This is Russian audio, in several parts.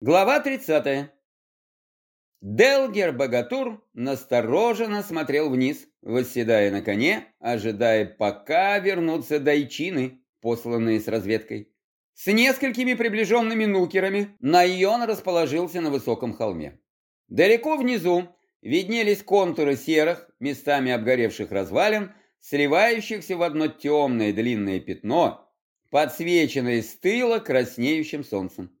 Глава 30. Делгер Богатур настороженно смотрел вниз, восседая на коне, ожидая, пока вернутся дайчины, посланные с разведкой. С несколькими приближенными нукерами Найон расположился на высоком холме. Далеко внизу виднелись контуры серых, местами обгоревших развалин, сливающихся в одно темное длинное пятно, подсвеченное с тыла краснеющим солнцем.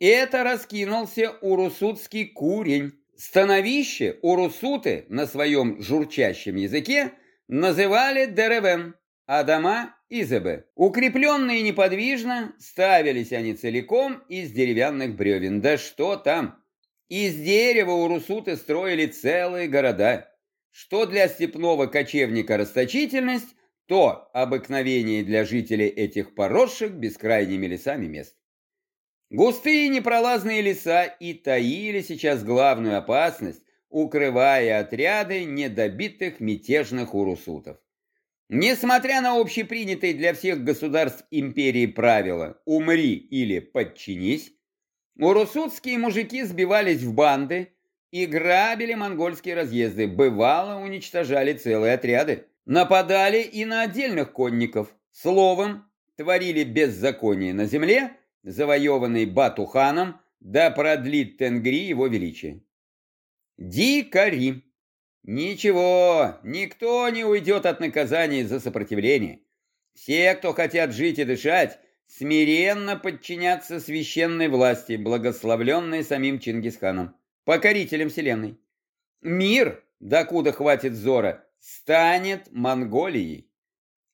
Это раскинулся урусутский курень. Становище урусуты на своем журчащем языке называли деревен, а дома – изебе. Укрепленные неподвижно, ставились они целиком из деревянных бревен. Да что там! Из дерева урусуты строили целые города. Что для степного кочевника расточительность, то обыкновение для жителей этих поросших бескрайними лесами мест. Густые непролазные леса и таили сейчас главную опасность, укрывая отряды недобитых мятежных урусутов. Несмотря на общепринятые для всех государств империи правила «умри или подчинись», урусутские мужики сбивались в банды и грабили монгольские разъезды, бывало уничтожали целые отряды, нападали и на отдельных конников, словом, творили беззаконие на земле – завоеванный Батуханом, да продлит Тенгри его величие. Дикари. Ничего, никто не уйдет от наказания за сопротивление. Все, кто хотят жить и дышать, смиренно подчинятся священной власти, благословленной самим Чингисханом, покорителем вселенной. Мир, докуда хватит зора, станет Монголией.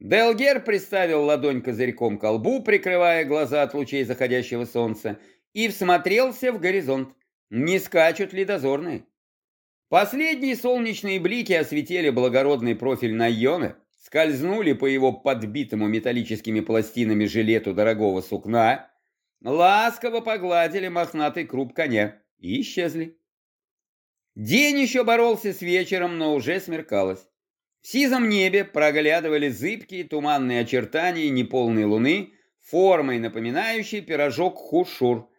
Делгер приставил ладонь козырьком к колбу, прикрывая глаза от лучей заходящего солнца, и всмотрелся в горизонт. Не скачут ли дозорные? Последние солнечные блики осветили благородный профиль Найона, скользнули по его подбитому металлическими пластинами жилету дорогого сукна, ласково погладили мохнатый круп коня и исчезли. День еще боролся с вечером, но уже смеркалось. В сизом небе проглядывали зыбкие туманные очертания неполной луны, формой напоминающей пирожок хушур,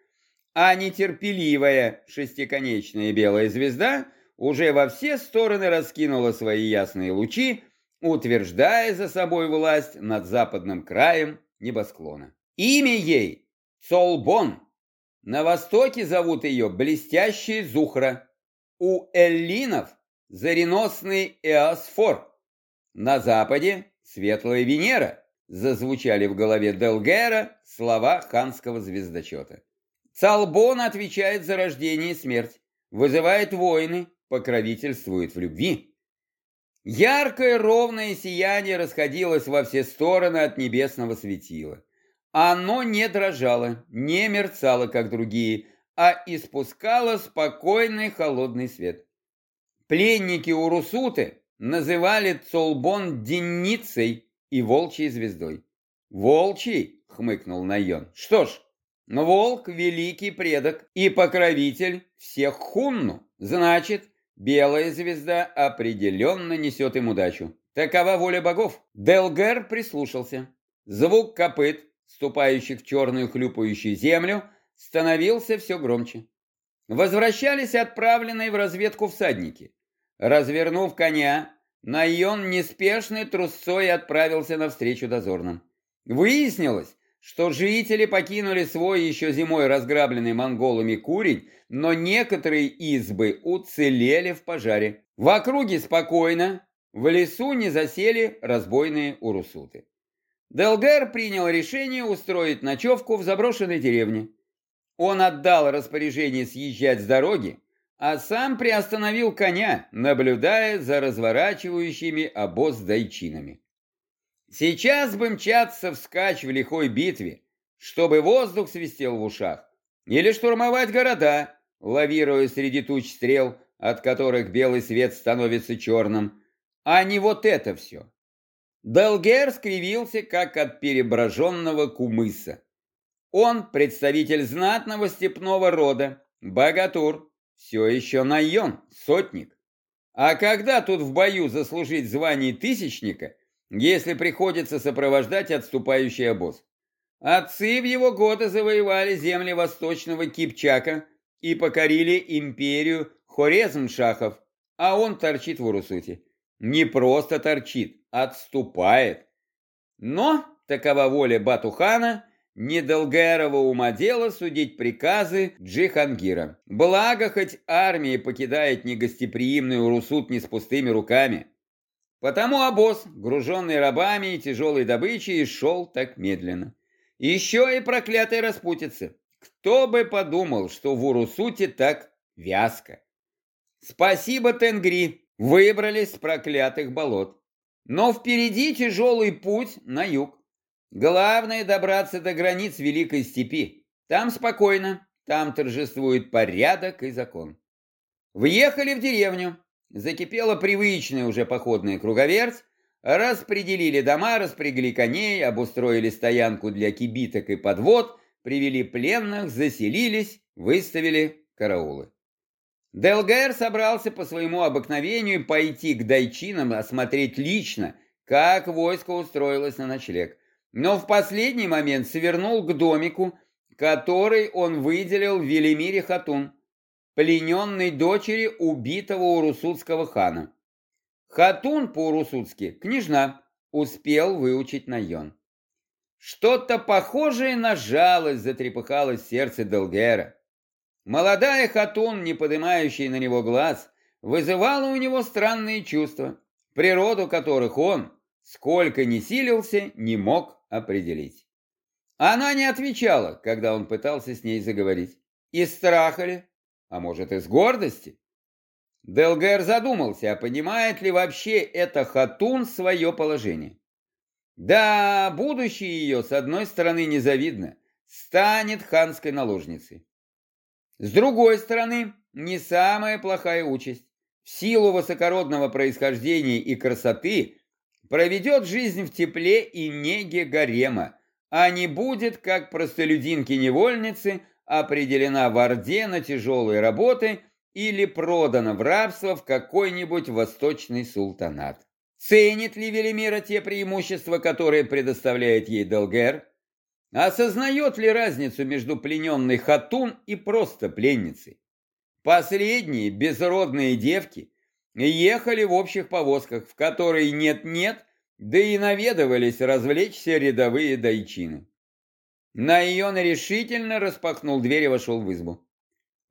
а нетерпеливая шестиконечная белая звезда уже во все стороны раскинула свои ясные лучи, утверждая за собой власть над западным краем небосклона. Имя ей – Цолбон. На востоке зовут ее Блестящая Зухра. У эллинов – Зареносный Эосфор. На западе светлая Венера, зазвучали в голове Делгера слова ханского звездочета. Цалбон отвечает за рождение и смерть, вызывает войны, покровительствует в любви. Яркое ровное сияние расходилось во все стороны от небесного светила. Оно не дрожало, не мерцало, как другие, а испускало спокойный холодный свет. Пленники Урусуты называли Цолбон денницей и волчьей звездой. «Волчий?» — хмыкнул Найон. «Что ж, волк — великий предок и покровитель всех хунну. Значит, белая звезда определенно несет им удачу. Такова воля богов». Делгер прислушался. Звук копыт, ступающих в черную хлюпающую землю, становился все громче. Возвращались отправленные в разведку всадники. Развернув коня, Найон неспешной трусцой отправился навстречу дозорным. Выяснилось, что жители покинули свой еще зимой разграбленный монголами курень, но некоторые избы уцелели в пожаре. В округе спокойно, в лесу не засели разбойные урусуты. Делгер принял решение устроить ночевку в заброшенной деревне. Он отдал распоряжение съезжать с дороги, а сам приостановил коня, наблюдая за разворачивающими обоз дайчинами. Сейчас бы мчаться вскачь в лихой битве, чтобы воздух свистел в ушах, или штурмовать города, лавируя среди туч стрел, от которых белый свет становится черным, а не вот это все. Делгер скривился, как от переброженного кумыса. Он представитель знатного степного рода, богатур, все еще наем, сотник. А когда тут в бою заслужить звание тысячника, если приходится сопровождать отступающий обоз? Отцы в его годы завоевали земли восточного Кипчака и покорили империю Хорезмшахов, а он торчит в Урусуте. Не просто торчит, отступает. Но, такова воля Батухана, недолгэрова ума дело судить приказы Джихангира. Благо, хоть армия покидает негостеприимный Урусут не с пустыми руками. Потому обоз, груженный рабами и тяжелой добычей, шел так медленно. Еще и проклятый распутицы. Кто бы подумал, что в Урусуте так вязко. Спасибо, Тенгри, выбрались с проклятых болот. Но впереди тяжелый путь на юг. Главное добраться до границ Великой Степи. Там спокойно, там торжествует порядок и закон. Въехали в деревню. Закипела привычная уже походная круговерть, Распределили дома, распрягли коней, обустроили стоянку для кибиток и подвод, привели пленных, заселились, выставили караулы. Делгэр собрался по своему обыкновению пойти к дайчинам, осмотреть лично, как войско устроилось на ночлег. Но в последний момент свернул к домику, который он выделил Велимире Хатун, плененной дочери убитого урусутского хана. Хатун по-урусутски, княжна, успел выучить Найон. Что-то похожее на жалость затрепыхалось в сердце Делгера. Молодая Хатун, не поднимающая на него глаз, вызывала у него странные чувства, природу которых он, сколько ни силился, не мог определить. Она не отвечала, когда он пытался с ней заговорить. Из страха ли? А может, из гордости? Делгер задумался, а понимает ли вообще это Хатун свое положение. Да, будущее ее, с одной стороны, незавидно, станет ханской наложницей. С другой стороны, не самая плохая участь. В силу высокородного происхождения и красоты проведет жизнь в тепле и неге гарема, а не будет, как простолюдинки-невольницы, определена в Орде на тяжелые работы – или продана в рабство в какой-нибудь восточный султанат. Ценит ли Велимира те преимущества, которые предоставляет ей Долгер? Осознает ли разницу между плененной хатун и просто пленницей? Последние безродные девки ехали в общих повозках, в которые нет-нет, да и наведывались развлечься рядовые дайчины. Найон решительно распахнул дверь и вошел в избу.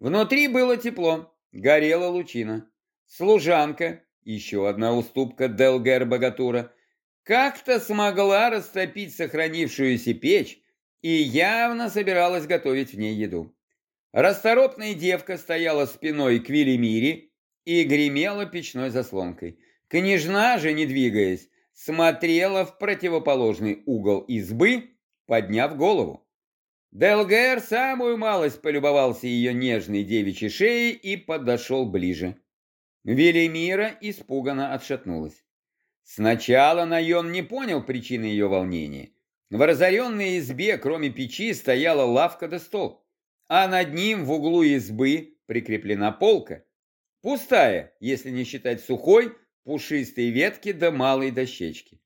Внутри было тепло, горела лучина. Служанка, еще одна уступка Делгер Богатура, как-то смогла растопить сохранившуюся печь и явно собиралась готовить в ней еду. Расторопная девка стояла спиной к Велимире и гремела печной заслонкой. Княжна же, не двигаясь, смотрела в противоположный угол избы, подняв голову. Делгер самую малость полюбовался ее нежной девичьей шеей и подошел ближе. Велимира испуганно отшатнулась. Сначала Найон не понял причины ее волнения. В разоренной избе, кроме печи, стояла лавка да стол, а над ним в углу избы прикреплена полка. Пустая, если не считать сухой, пушистой ветки да малой дощечки.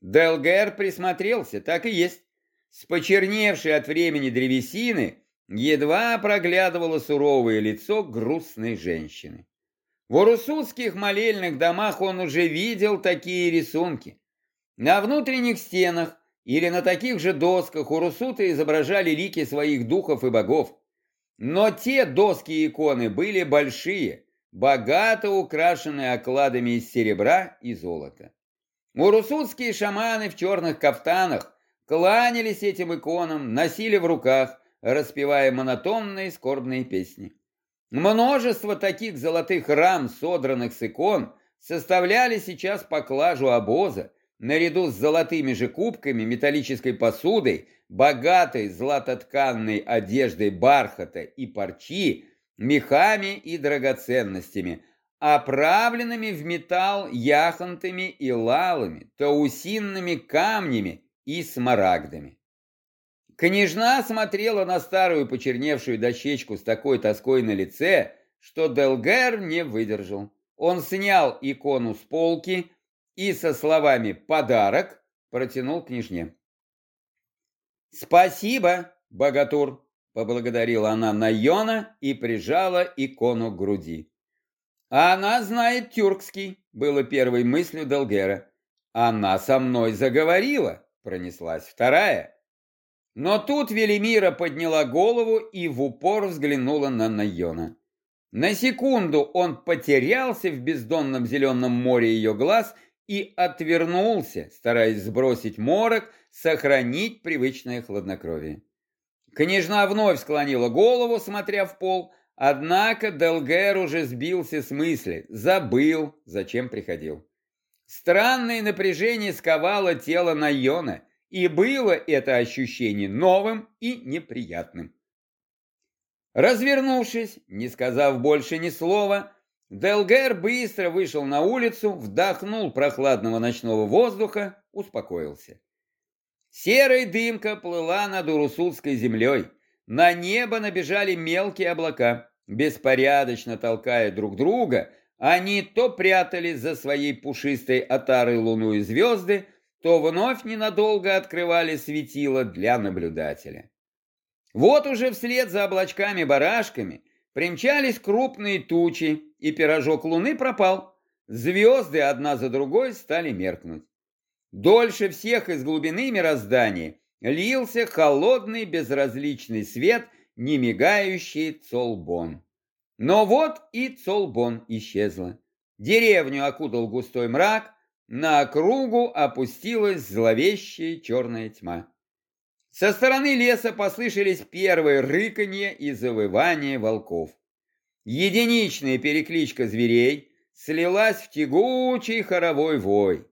Делгер присмотрелся, так и есть. С почерневшей от времени древесины едва проглядывало суровое лицо грустной женщины. В урусутских молельных домах он уже видел такие рисунки. На внутренних стенах или на таких же досках урусуты изображали лики своих духов и богов. Но те доски и иконы были большие, богато украшенные окладами из серебра и золота. Урусутские шаманы в черных кафтанах кланялись этим иконам, носили в руках, распевая монотонные скорбные песни. Множество таких золотых рам, содранных с икон, составляли сейчас поклажу обоза, наряду с золотыми же кубками, металлической посудой, богатой златотканной одеждой бархата и парчи, мехами и драгоценностями, оправленными в металл яхонтами и лалами, таусинными камнями и смарагдами. Княжна смотрела на старую почерневшую дощечку с такой тоской на лице, что Делгер не выдержал. Он снял икону с полки и со словами «подарок» протянул княжне. Спасибо, богатур, поблагодарила она Найона и прижала икону к груди. Она знает тюркский, было первой мыслью Долгера. Она со мной заговорила, пронеслась вторая. Но тут Велимира подняла голову и в упор взглянула на Найона. На секунду он потерялся в бездонном зеленом море ее глаз и отвернулся, стараясь сбросить морок, сохранить привычное хладнокровие. Княжна вновь склонила голову, смотря в пол, однако Делгер уже сбился с мысли, забыл, зачем приходил. Странное напряжение сковало тело Найона, и было это ощущение новым и неприятным. Развернувшись, не сказав больше ни слова, Делгер быстро вышел на улицу, вдохнул прохладного ночного воздуха, успокоился. Серая дымка плыла над Урусутской землей. На небо набежали мелкие облака. Беспорядочно толкая друг друга, они то прятались за своей пушистой отарой луну и звезды, то вновь ненадолго открывали светило для наблюдателя. Вот уже вслед за облачками-барашками примчались крупные тучи, и пирожок луны пропал. Звезды одна за другой стали меркнуть. Дольше всех из глубины мироздания лился холодный безразличный свет, не мигающий Цолбон. Но вот и Цолбон исчезла. Деревню окутал густой мрак, на округу опустилась зловещая черная тьма. Со стороны леса послышались первые рыканье и завывания волков. Единичная перекличка зверей слилась в тягучий хоровой вой.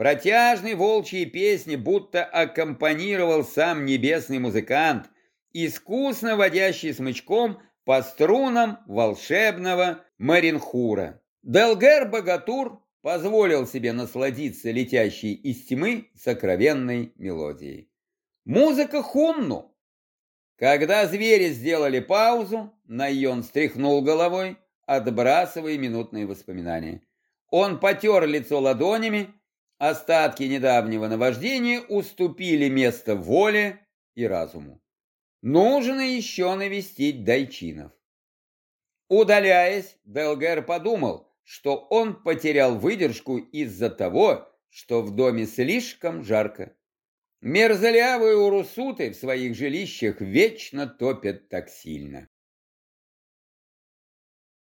Протяжной волчьей песни будто аккомпанировал сам небесный музыкант, искусно водящий смычком по струнам волшебного Маринхура. Делгер Богатур позволил себе насладиться летящей из тьмы сокровенной мелодией. Музыка хумну. Когда звери сделали паузу, Найон стряхнул головой, отбрасывая минутные воспоминания. Он потер лицо ладонями, Остатки недавнего наваждения уступили место воле и разуму. Нужно еще навестить дайчинов. Удаляясь, Делгер подумал, что он потерял выдержку из-за того, что в доме слишком жарко. Мерзлявые урусуты в своих жилищах вечно топят так сильно.